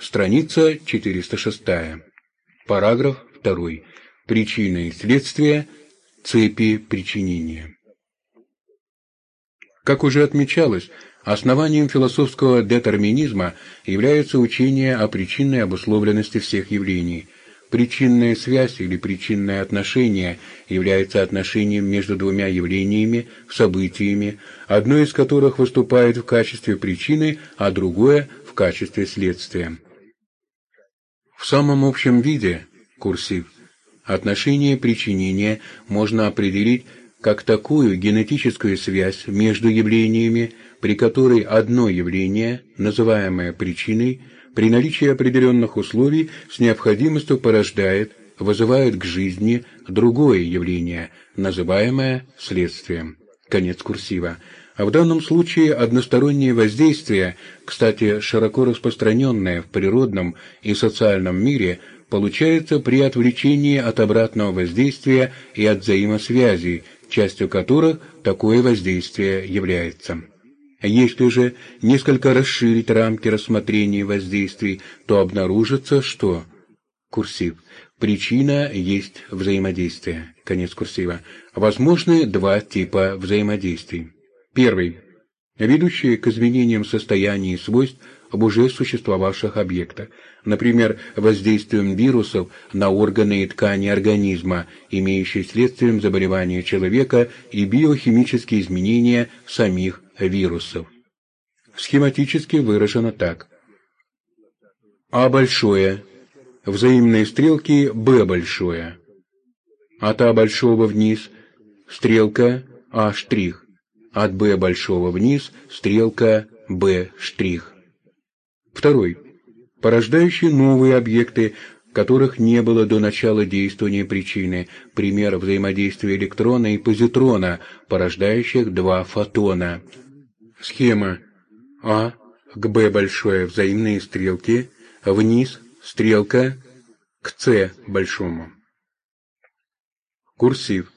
Страница 406. Параграф 2. Причины и следствия цепи причинения. Как уже отмечалось, основанием философского детерминизма является учение о причинной обусловленности всех явлений. Причинная связь или причинное отношение является отношением между двумя явлениями, событиями, одно из которых выступает в качестве причины, а другое – в качестве следствия. В самом общем виде, курсив, отношение причинения можно определить как такую генетическую связь между явлениями, при которой одно явление, называемое причиной, при наличии определенных условий с необходимостью порождает, вызывает к жизни другое явление, называемое следствием. Конец курсива. А в данном случае одностороннее воздействие, кстати, широко распространенное в природном и социальном мире, получается при отвлечении от обратного воздействия и от взаимосвязей, частью которых такое воздействие является. Если же несколько расширить рамки рассмотрения воздействий, то обнаружится, что курсив причина есть взаимодействие. Конец курсива. Возможны два типа взаимодействий. Первый. Ведущие к изменениям состояний и свойств об уже существовавших объектах, например, воздействием вирусов на органы и ткани организма, имеющие следствием заболевания человека и биохимические изменения самих вирусов. Схематически выражено так. А большое, взаимные стрелки Б большое, от А большого вниз, стрелка А штрих, от Б большого вниз, стрелка Б штрих. Второй. Порождающие новые объекты, которых не было до начала действования причины, пример взаимодействия электрона и позитрона, порождающих два фотона. Схема А к Б большое взаимные стрелки, вниз стрелка к С большому. Курсив.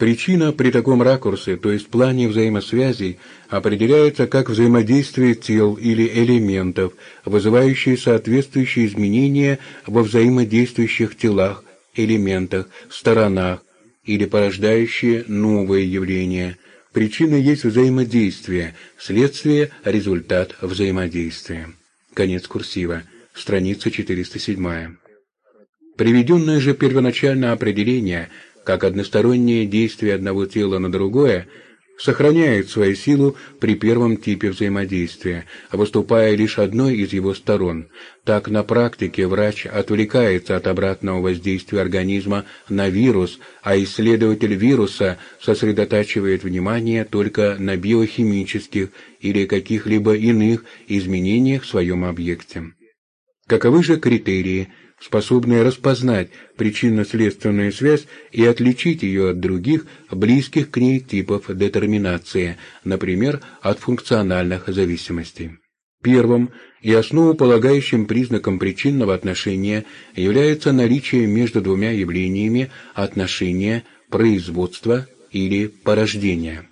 Причина при таком ракурсе, то есть плане взаимосвязей, определяется как взаимодействие тел или элементов, вызывающие соответствующие изменения во взаимодействующих телах, элементах, сторонах или порождающие новые явления. Причина есть взаимодействие, следствие – результат взаимодействия. Конец курсива. Страница 407. Приведенное же первоначальное определение – как одностороннее действие одного тела на другое, сохраняет свою силу при первом типе взаимодействия, выступая лишь одной из его сторон. Так на практике врач отвлекается от обратного воздействия организма на вирус, а исследователь вируса сосредотачивает внимание только на биохимических или каких-либо иных изменениях в своем объекте. Каковы же критерии способные распознать причинно-следственную связь и отличить ее от других, близких к ней типов детерминации, например, от функциональных зависимостей. Первым и основополагающим признаком причинного отношения является наличие между двумя явлениями отношения производства или порождения.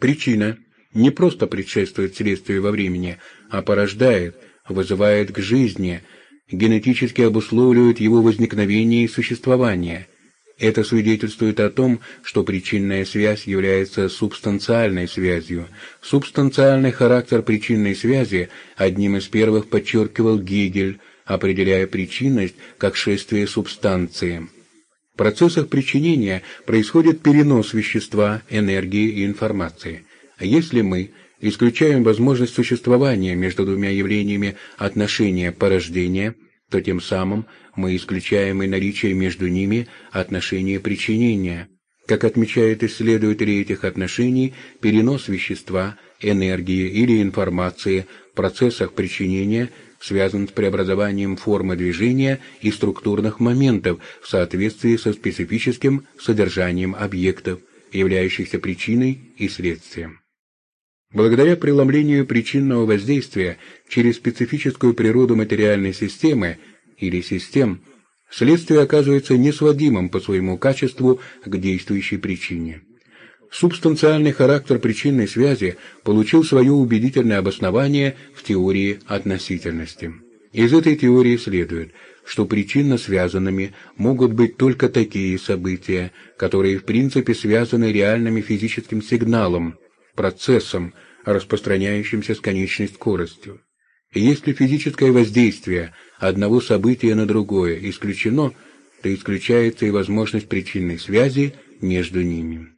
Причина не просто предшествует следствию во времени, а порождает, вызывает к жизни – генетически обусловливают его возникновение и существование. Это свидетельствует о том, что причинная связь является субстанциальной связью. Субстанциальный характер причинной связи одним из первых подчеркивал Гегель, определяя причинность как шествие субстанции. В процессах причинения происходит перенос вещества, энергии и информации. Если мы исключаем возможность существования между двумя явлениями отношения порождения, то тем самым мы исключаем и наличие между ними отношения причинения. Как отмечают исследователи этих отношений, перенос вещества, энергии или информации в процессах причинения связан с преобразованием формы движения и структурных моментов в соответствии со специфическим содержанием объектов, являющихся причиной и следствием. Благодаря преломлению причинного воздействия через специфическую природу материальной системы или систем, следствие оказывается несводимым по своему качеству к действующей причине. Субстанциальный характер причинной связи получил свое убедительное обоснование в теории относительности. Из этой теории следует, что причинно связанными могут быть только такие события, которые в принципе связаны реальным физическим сигналом, процессом, распространяющимся с конечной скоростью. И если физическое воздействие одного события на другое исключено, то исключается и возможность причинной связи между ними.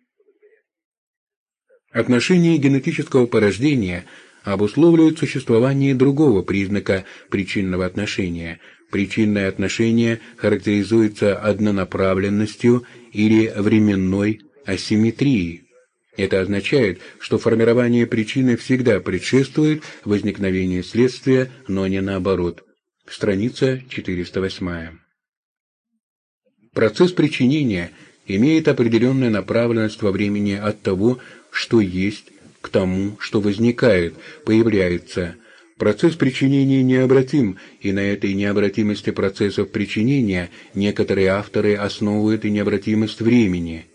Отношения генетического порождения обусловливают существование другого признака причинного отношения. Причинное отношение характеризуется однонаправленностью или временной асимметрией. Это означает, что формирование причины всегда предшествует возникновению следствия, но не наоборот. Страница 408. Процесс причинения имеет определенную направленность во времени от того, что есть, к тому, что возникает, появляется. Процесс причинения необратим, и на этой необратимости процессов причинения некоторые авторы основывают и необратимость времени.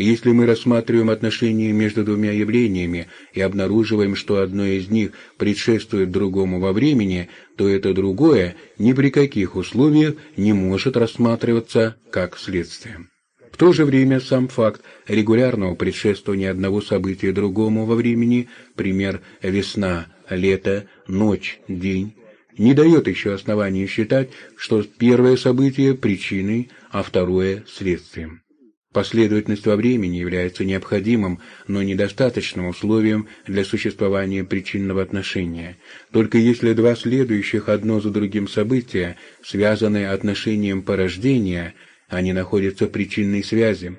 Если мы рассматриваем отношения между двумя явлениями и обнаруживаем, что одно из них предшествует другому во времени, то это другое ни при каких условиях не может рассматриваться как следствие то же время сам факт регулярного предшествования одного события другому во времени, пример весна, лето, ночь, день, не дает еще оснований считать, что первое событие – причиной, а второе – следствием. Последовательность во времени является необходимым, но недостаточным условием для существования причинного отношения. Только если два следующих одно за другим события, связанные отношением порождения – они находятся в причинной связи.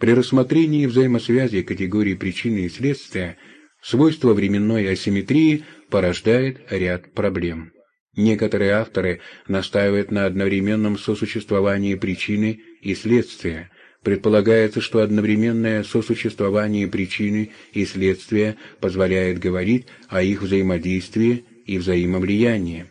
При рассмотрении взаимосвязи категории причины и следствия свойство временной асимметрии порождает ряд проблем. Некоторые авторы настаивают на одновременном сосуществовании причины и следствия. Предполагается, что одновременное сосуществование причины и следствия позволяет говорить о их взаимодействии и взаимовлиянии.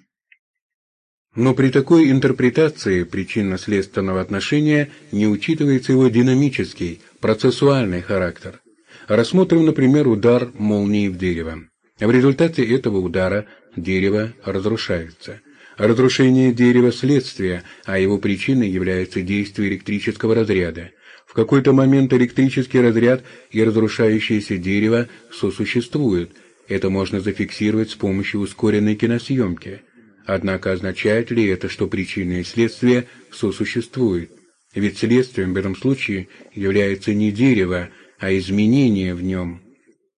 Но при такой интерпретации причинно-следственного отношения не учитывается его динамический, процессуальный характер. Рассмотрим, например, удар молнии в дерево. В результате этого удара дерево разрушается. Разрушение дерева – следствие, а его причиной является действие электрического разряда. Какой-то момент электрический разряд и разрушающееся дерево сосуществуют. Это можно зафиксировать с помощью ускоренной киносъемки – Однако означает ли это, что причины и следствие сосуществуют? Ведь следствием в этом случае является не дерево, а изменение в нем.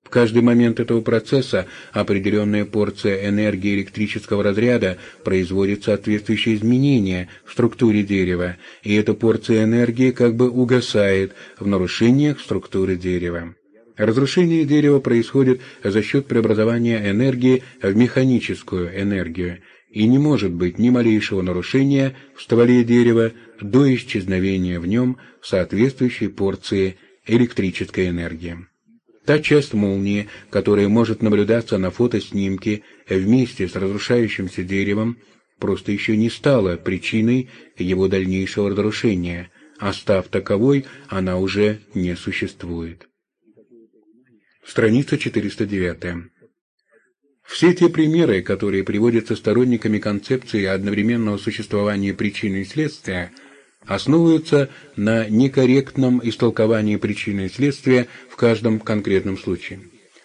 В каждый момент этого процесса определенная порция энергии электрического разряда производит соответствующие изменения в структуре дерева, и эта порция энергии как бы угасает в нарушениях структуры дерева. Разрушение дерева происходит за счет преобразования энергии в механическую энергию – и не может быть ни малейшего нарушения в стволе дерева до исчезновения в нем соответствующей порции электрической энергии. Та часть молнии, которая может наблюдаться на фотоснимке вместе с разрушающимся деревом, просто еще не стала причиной его дальнейшего разрушения, а став таковой, она уже не существует. Страница 409. Все те примеры, которые приводятся сторонниками концепции одновременного существования причины и следствия, основываются на некорректном истолковании причины и следствия в каждом конкретном случае.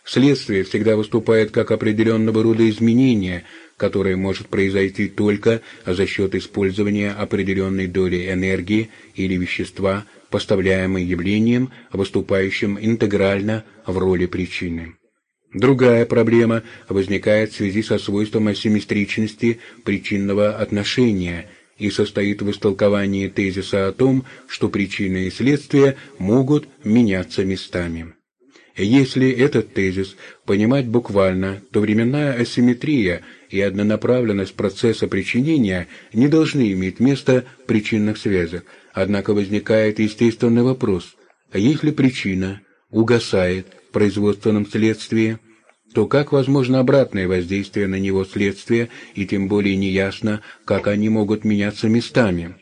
Следствие всегда выступает как определенного рода изменение, которое может произойти только за счет использования определенной доли энергии или вещества, поставляемой явлением, выступающим интегрально в роли причины. Другая проблема возникает в связи со свойством асимметричности причинного отношения и состоит в истолковании тезиса о том, что причины и следствия могут меняться местами. Если этот тезис понимать буквально, то временная асимметрия и однонаправленность процесса причинения не должны иметь места причинных связях, однако возникает естественный вопрос, а если причина угасает в производственном следствии, то как возможно обратное воздействие на него следствия, и тем более неясно, как они могут меняться местами.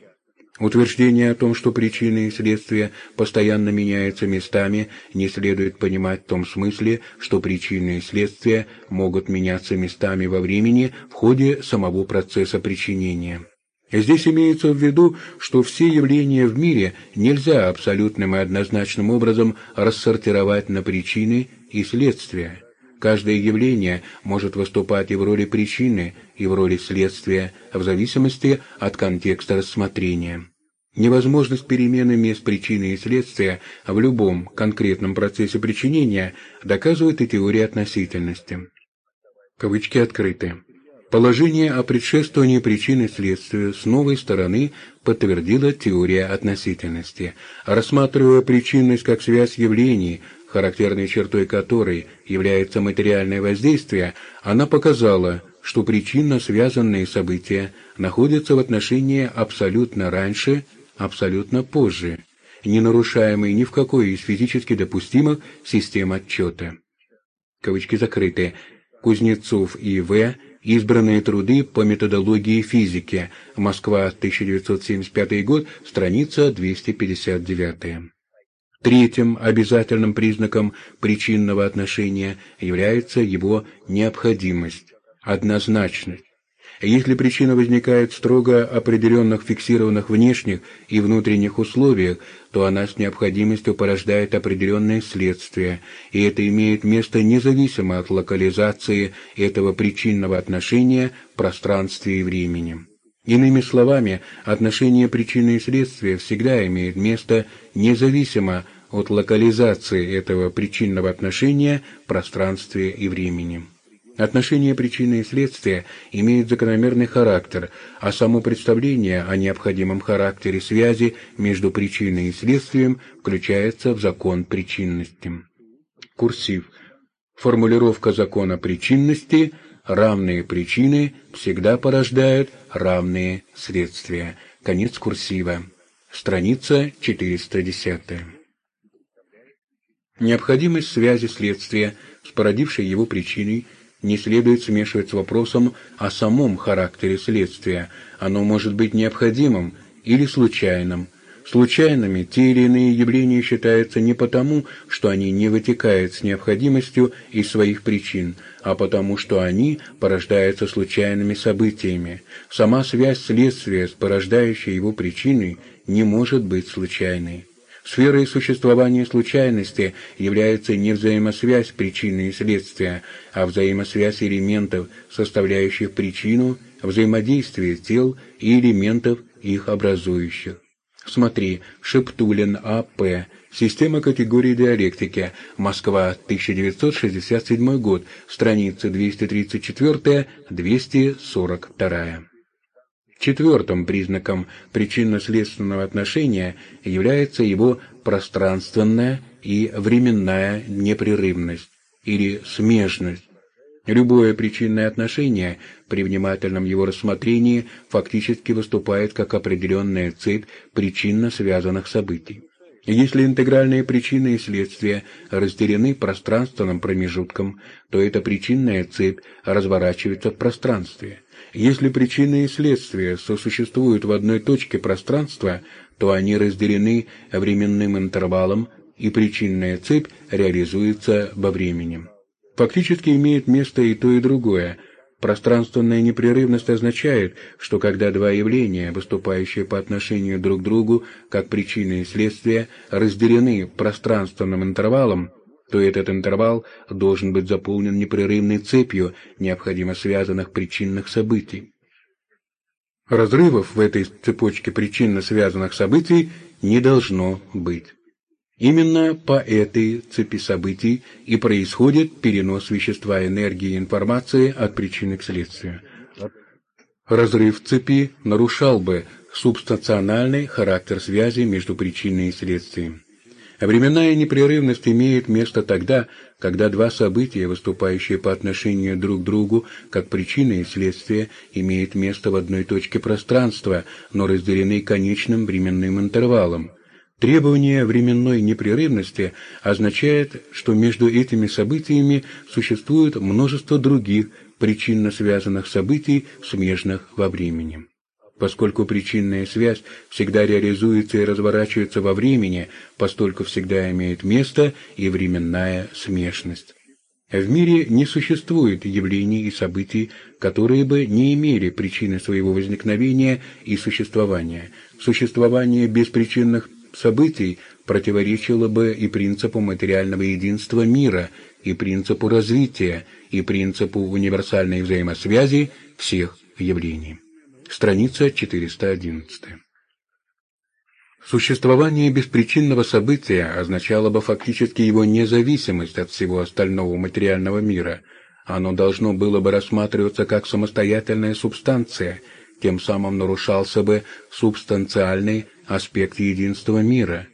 Утверждение о том, что причины и следствия постоянно меняются местами, не следует понимать в том смысле, что причины и следствия могут меняться местами во времени в ходе самого процесса причинения. Здесь имеется в виду, что все явления в мире нельзя абсолютным и однозначным образом рассортировать на причины и следствия. Каждое явление может выступать и в роли причины, и в роли следствия, в зависимости от контекста рассмотрения. Невозможность перемены мест причины и следствия в любом конкретном процессе причинения доказывает и теория относительности. Кавычки открыты. Положение о предшествовании причины следствию с новой стороны подтвердила теория относительности. Рассматривая причинность как связь явлений, характерной чертой которой является материальное воздействие, она показала, что причинно связанные события находятся в отношении абсолютно раньше, абсолютно позже, не нарушаемые ни в какой из физически допустимых систем отчета. Кавычки закрыты. Кузнецов и В. Избранные труды по методологии физики. Москва, 1975 год, страница 259. Третьим обязательным признаком причинного отношения является его необходимость, однозначность. Если причина возникает в строго определенных фиксированных внешних и внутренних условиях, то она с необходимостью порождает определенные следствия, и это имеет место независимо от локализации этого причинного отношения в пространстве и времени. Иными словами, отношение причины и следствия всегда имеет место независимо от локализации этого причинного отношения в пространстве и времени. Отношение причины и следствия имеет закономерный характер, а само представление о необходимом характере связи между причиной и следствием включается в закон причинности. Курсив. Формулировка закона причинности – равные причины всегда порождают равные следствия. Конец курсива. Страница 410. Необходимость связи следствия с породившей его причиной не следует смешивать с вопросом о самом характере следствия. Оно может быть необходимым или случайным – Случайными те или иные явления считаются не потому, что они не вытекают с необходимостью из своих причин, а потому, что они порождаются случайными событиями. Сама связь следствия с порождающей его причиной не может быть случайной. Сферой существования случайности является не взаимосвязь причины и следствия, а взаимосвязь элементов, составляющих причину, взаимодействие тел и элементов, их образующих. Смотри, Шептулин А.П. Система категории диалектики. Москва, 1967 год. Страница 234-242. Четвертым признаком причинно-следственного отношения является его пространственная и временная непрерывность или смежность, Любое причинное отношение при внимательном его рассмотрении фактически выступает как определенная цепь причинно связанных событий. Если интегральные причины и следствия разделены пространственным промежутком, то эта причинная цепь разворачивается в пространстве. Если причины и следствия сосуществуют в одной точке пространства, то они разделены временным интервалом, и причинная цепь реализуется во времени. Фактически имеет место и то, и другое. Пространственная непрерывность означает, что когда два явления, выступающие по отношению друг к другу, как причины и следствия, разделены пространственным интервалом, то этот интервал должен быть заполнен непрерывной цепью необходимо связанных причинных событий. Разрывов в этой цепочке причинно связанных событий не должно быть. Именно по этой цепи событий и происходит перенос вещества энергии и информации от причины к следствию. Разрыв цепи нарушал бы субстанциональный характер связи между причиной и следствием. Временная непрерывность имеет место тогда, когда два события, выступающие по отношению друг к другу как причина и следствие, имеют место в одной точке пространства, но разделены конечным временным интервалом. Требование временной непрерывности означает, что между этими событиями существует множество других причинно связанных событий, смежных во времени. Поскольку причинная связь всегда реализуется и разворачивается во времени, постольку всегда имеет место и временная смешность. В мире не существует явлений и событий, которые бы не имели причины своего возникновения и существования. Существование беспричинных событий противоречило бы и принципу материального единства мира, и принципу развития, и принципу универсальной взаимосвязи всех явлений. Страница 411. Существование беспричинного события означало бы фактически его независимость от всего остального материального мира. Оно должно было бы рассматриваться как самостоятельная субстанция, тем самым нарушался бы субстанциальный аспект единства мира.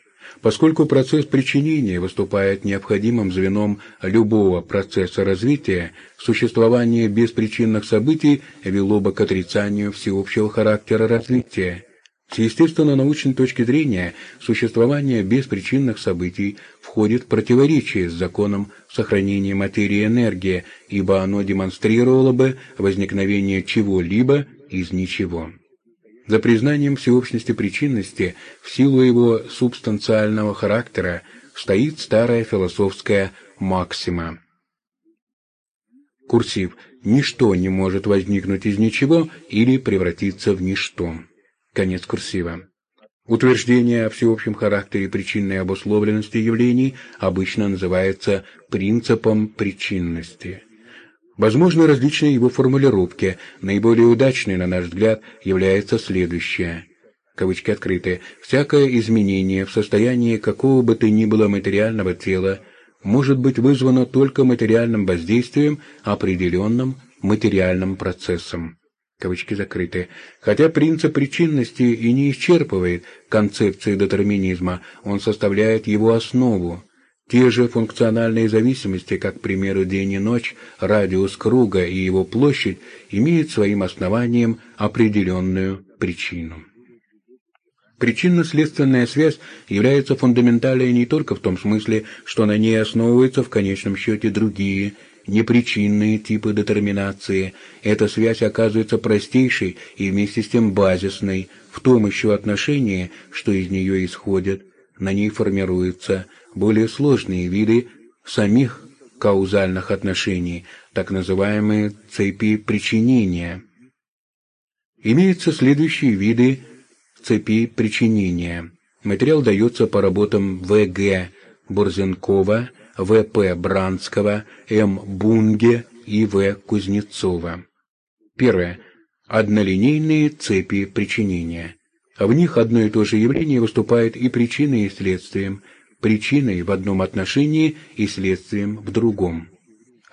Поскольку процесс причинения выступает необходимым звеном любого процесса развития, существование беспричинных событий вело бы к отрицанию всеобщего характера развития. С естественно-научной точки зрения, существование беспричинных событий входит в противоречие с законом сохранения материи и энергии, ибо оно демонстрировало бы возникновение чего-либо из ничего. За признанием всеобщности причинности в силу его субстанциального характера стоит старая философская максима. Курсив «Ничто не может возникнуть из ничего или превратиться в ничто». Конец курсива. Утверждение о всеобщем характере причинной обусловленности явлений обычно называется принципом причинности. Возможны различные его формулировки. Наиболее удачной, на наш взгляд, является следующее. Кавычки открыты. «Всякое изменение в состоянии какого бы то ни было материального тела может быть вызвано только материальным воздействием, определенным материальным процессом». Кавычки закрыты. Хотя принцип причинности и не исчерпывает концепции детерминизма, он составляет его основу. Те же функциональные зависимости, как, к примеру, день и ночь, радиус круга и его площадь, имеют своим основанием определенную причину. Причинно-следственная связь является фундаментальной не только в том смысле, что на ней основываются в конечном счете другие, непричинные типы детерминации. Эта связь оказывается простейшей и вместе с тем базисной, в том еще отношении, что из нее исходит. На ней формируются более сложные виды самих каузальных отношений, так называемые цепи причинения. Имеются следующие виды цепи причинения. Материал дается по работам В.Г. Бурзенкова, В.П. Бранского, М. Бунге и В. Кузнецова. Первое. Однолинейные цепи причинения. В них одно и то же явление выступает и причиной, и следствием – причиной в одном отношении и следствием в другом.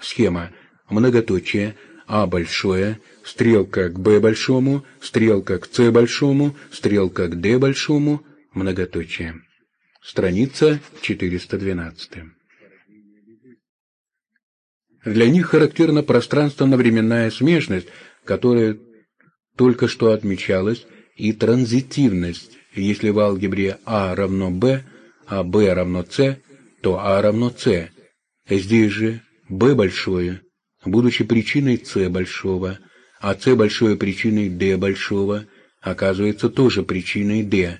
Схема. Многоточие. А большое, стрелка к Б большому, стрелка к С большому, стрелка к Д большому, многоточие. Страница 412. Для них характерна пространственно-временная смежность, которая только что отмечалась, и транзитивность, если в алгебре А равно Б, а b равно c, то a равно c. Здесь же b большое, будучи причиной c большого, а c большое причиной d большого, оказывается тоже причиной d,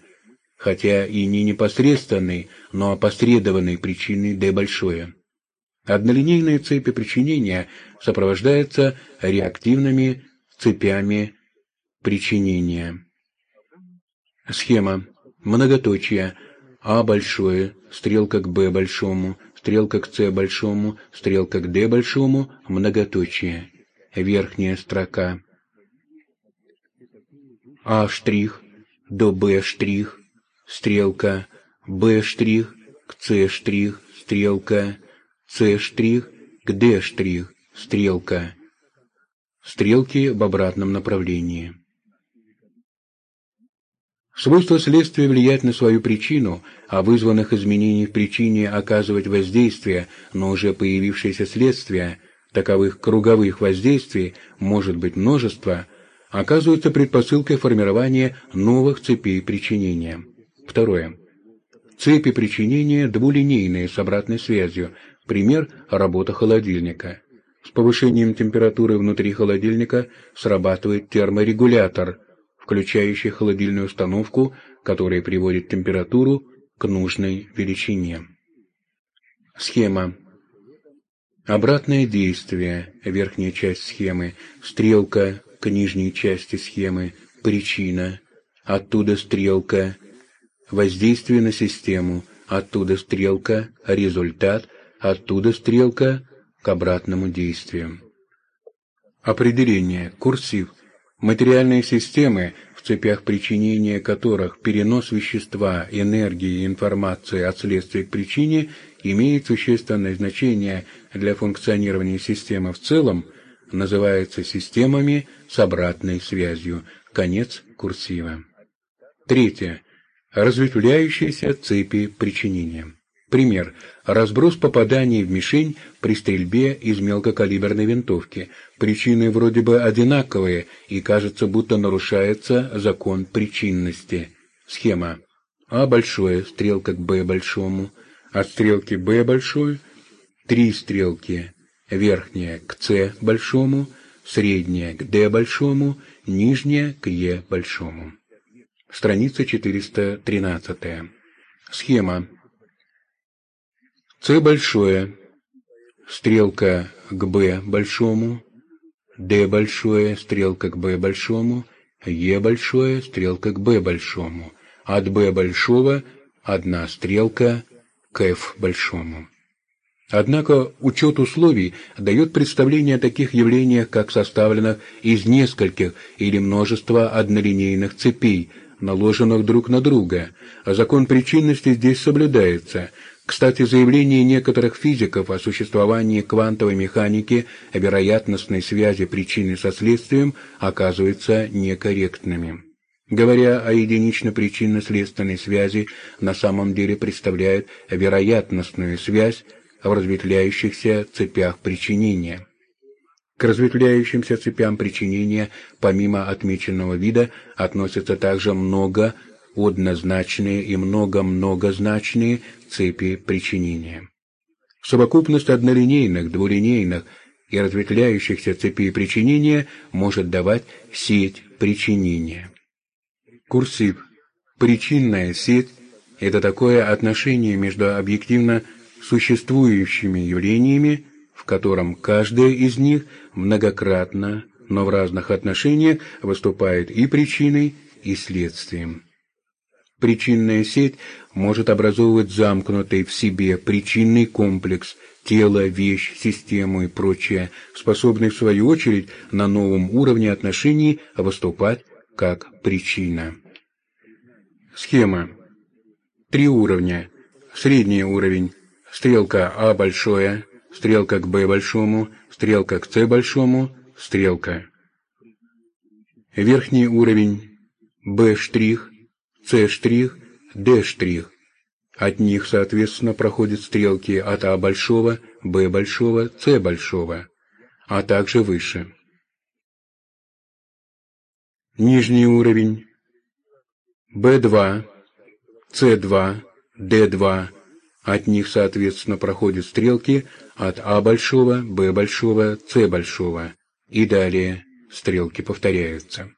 хотя и не непосредственной, но опосредованной причиной d большое. Однолинейные цепи причинения сопровождаются реактивными цепями причинения. Схема. Многоточие а большое, стрелка к Б большому, стрелка к С большому, стрелка к Д большому, многоточие. Верхняя строка. А штрих до Б штрих, стрелка, Б штрих к С штрих, стрелка, С штрих к Д штрих, стрелка. Стрелки в обратном направлении. Свойство следствия влиять на свою причину, а вызванных изменений в причине оказывать воздействие на уже появившееся следствие, таковых круговых воздействий может быть множество, оказывается предпосылкой формирования новых цепей причинения. Второе. Цепи причинения двулинейные с обратной связью. Пример – работа холодильника. С повышением температуры внутри холодильника срабатывает терморегулятор – включающий холодильную установку, которая приводит температуру к нужной величине. Схема. Обратное действие, верхняя часть схемы, стрелка к нижней части схемы, причина, оттуда стрелка, воздействие на систему, оттуда стрелка, результат, оттуда стрелка к обратному действию. Определение. Курсив. Материальные системы, в цепях причинения которых перенос вещества, энергии и информации от следствия к причине имеет существенное значение для функционирования системы в целом, называются системами с обратной связью. Конец курсива. Третье. Разветвляющиеся цепи причинения. Пример. Разброс попаданий в мишень при стрельбе из мелкокалиберной винтовки. Причины вроде бы одинаковые, и кажется, будто нарушается закон причинности. Схема. А большое, стрелка к Б большому. От стрелки Б большой, три стрелки. Верхняя к С большому, средняя к Д большому, нижняя к Е большому. Страница 413. Схема. С большое, стрелка к Б большому, Д большое, стрелка к Б большому, Е большое, стрелка к Б большому. От Б большого одна стрелка к F большому. Однако учет условий дает представление о таких явлениях, как составленных из нескольких или множества однолинейных цепей – наложенных друг на друга, закон причинности здесь соблюдается. Кстати, заявления некоторых физиков о существовании квантовой механики о вероятностной связи причины со следствием оказываются некорректными. Говоря о единично-причинно-следственной связи, на самом деле представляют вероятностную связь в разветвляющихся цепях причинения. К разветвляющимся цепям причинения, помимо отмеченного вида, относятся также много однозначные и много-многозначные цепи причинения. Совокупность однолинейных, двулинейных и разветвляющихся цепей причинения может давать сеть причинения. Курсив. Причинная сеть – это такое отношение между объективно существующими явлениями, в котором каждая из них многократно, но в разных отношениях выступает и причиной, и следствием. Причинная сеть может образовывать замкнутый в себе причинный комплекс тело, вещь, систему и прочее, способный в свою очередь на новом уровне отношений выступать как причина. Схема. Три уровня. Средний уровень. Стрелка А большое, стрелка к Б большому, стрелка к С большому, стрелка. Верхний уровень Б штрих, С штрих, Д штрих. От них, соответственно, проходят стрелки от А большого, Б большого, С большого, а также выше. Нижний уровень Б2, С2, Д2, от них, соответственно, проходят стрелки от А большого, Б большого, С большого. И далее стрелки повторяются.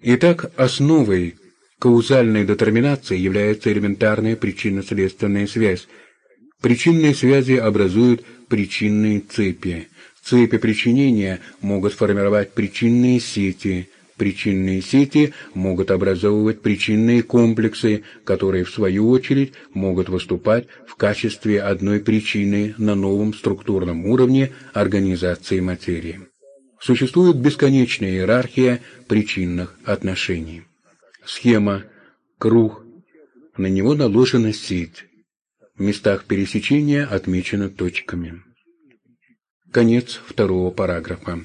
Итак, основой каузальной детерминации является элементарная причинно-следственная связь. Причинные связи образуют причинные цепи. Цепи причинения могут формировать причинные сети, Причинные сети могут образовывать причинные комплексы, которые, в свою очередь, могут выступать в качестве одной причины на новом структурном уровне организации материи. Существует бесконечная иерархия причинных отношений. Схема «Круг». На него наложена сеть. В местах пересечения отмечено точками. Конец второго параграфа.